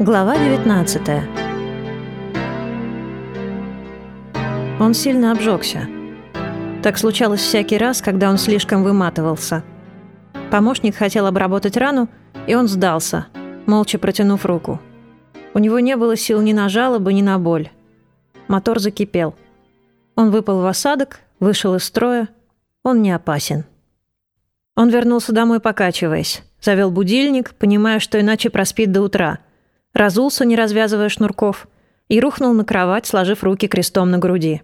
Глава 19 Он сильно обжегся. Так случалось всякий раз, когда он слишком выматывался. Помощник хотел обработать рану, и он сдался, молча протянув руку. У него не было сил ни на жалобы, ни на боль. Мотор закипел. Он выпал в осадок, вышел из строя. Он не опасен. Он вернулся домой, покачиваясь. Завел будильник, понимая, что иначе проспит до утра – разулся, не развязывая шнурков, и рухнул на кровать, сложив руки крестом на груди.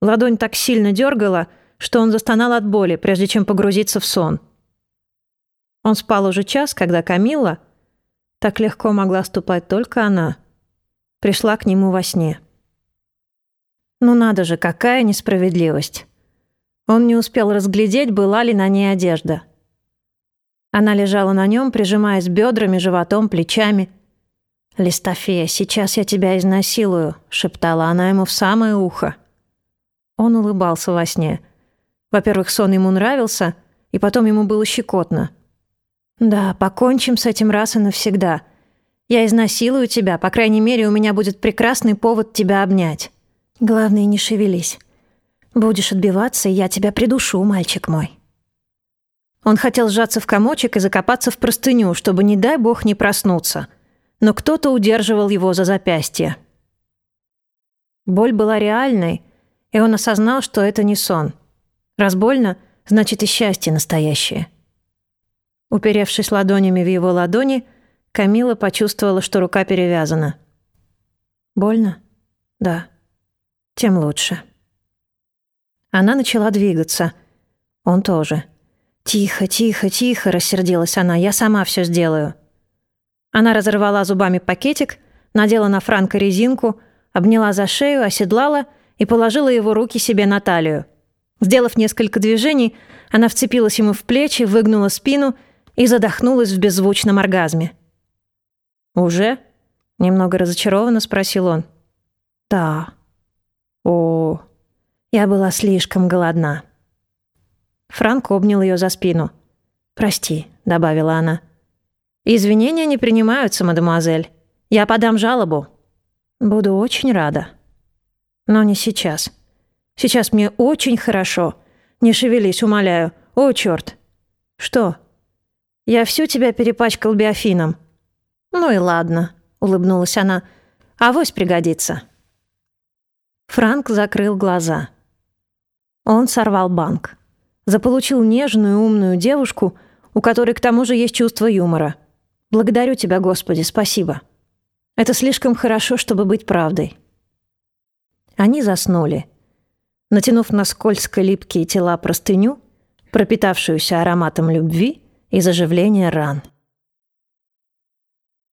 Ладонь так сильно дергала, что он застонал от боли, прежде чем погрузиться в сон. Он спал уже час, когда Камила, так легко могла ступать только она, пришла к нему во сне. Ну надо же, какая несправедливость. Он не успел разглядеть, была ли на ней одежда. Она лежала на нем, прижимаясь бедрами, животом, плечами – «Листофея, сейчас я тебя изнасилую», — шептала она ему в самое ухо. Он улыбался во сне. Во-первых, сон ему нравился, и потом ему было щекотно. «Да, покончим с этим раз и навсегда. Я изнасилую тебя, по крайней мере, у меня будет прекрасный повод тебя обнять. Главное, не шевелись. Будешь отбиваться, и я тебя придушу, мальчик мой». Он хотел сжаться в комочек и закопаться в простыню, чтобы, не дай бог, не проснуться — но кто-то удерживал его за запястье. Боль была реальной, и он осознал, что это не сон. Раз больно, значит и счастье настоящее. Уперевшись ладонями в его ладони, Камила почувствовала, что рука перевязана. «Больно?» «Да. Тем лучше». Она начала двигаться. Он тоже. «Тихо, тихо, тихо», — рассердилась она. «Я сама все сделаю». Она разорвала зубами пакетик, надела на Франка резинку, обняла за шею, оседлала и положила его руки себе на талию. Сделав несколько движений, она вцепилась ему в плечи, выгнула спину и задохнулась в беззвучном оргазме. «Уже?» — немного разочарованно спросил он. «Да». «О, я была слишком голодна». Франк обнял ее за спину. «Прости», — добавила она. «Извинения не принимаются, мадемуазель. Я подам жалобу». «Буду очень рада». «Но не сейчас. Сейчас мне очень хорошо. Не шевелись, умоляю. О, черт!» «Что?» «Я всю тебя перепачкал биофином». «Ну и ладно», — улыбнулась она. «Авось пригодится». Франк закрыл глаза. Он сорвал банк. Заполучил нежную, умную девушку, у которой к тому же есть чувство юмора — Благодарю тебя, Господи, спасибо. Это слишком хорошо, чтобы быть правдой. Они заснули. Натянув на скользко липкие тела простыню, пропитавшуюся ароматом любви и заживления ран.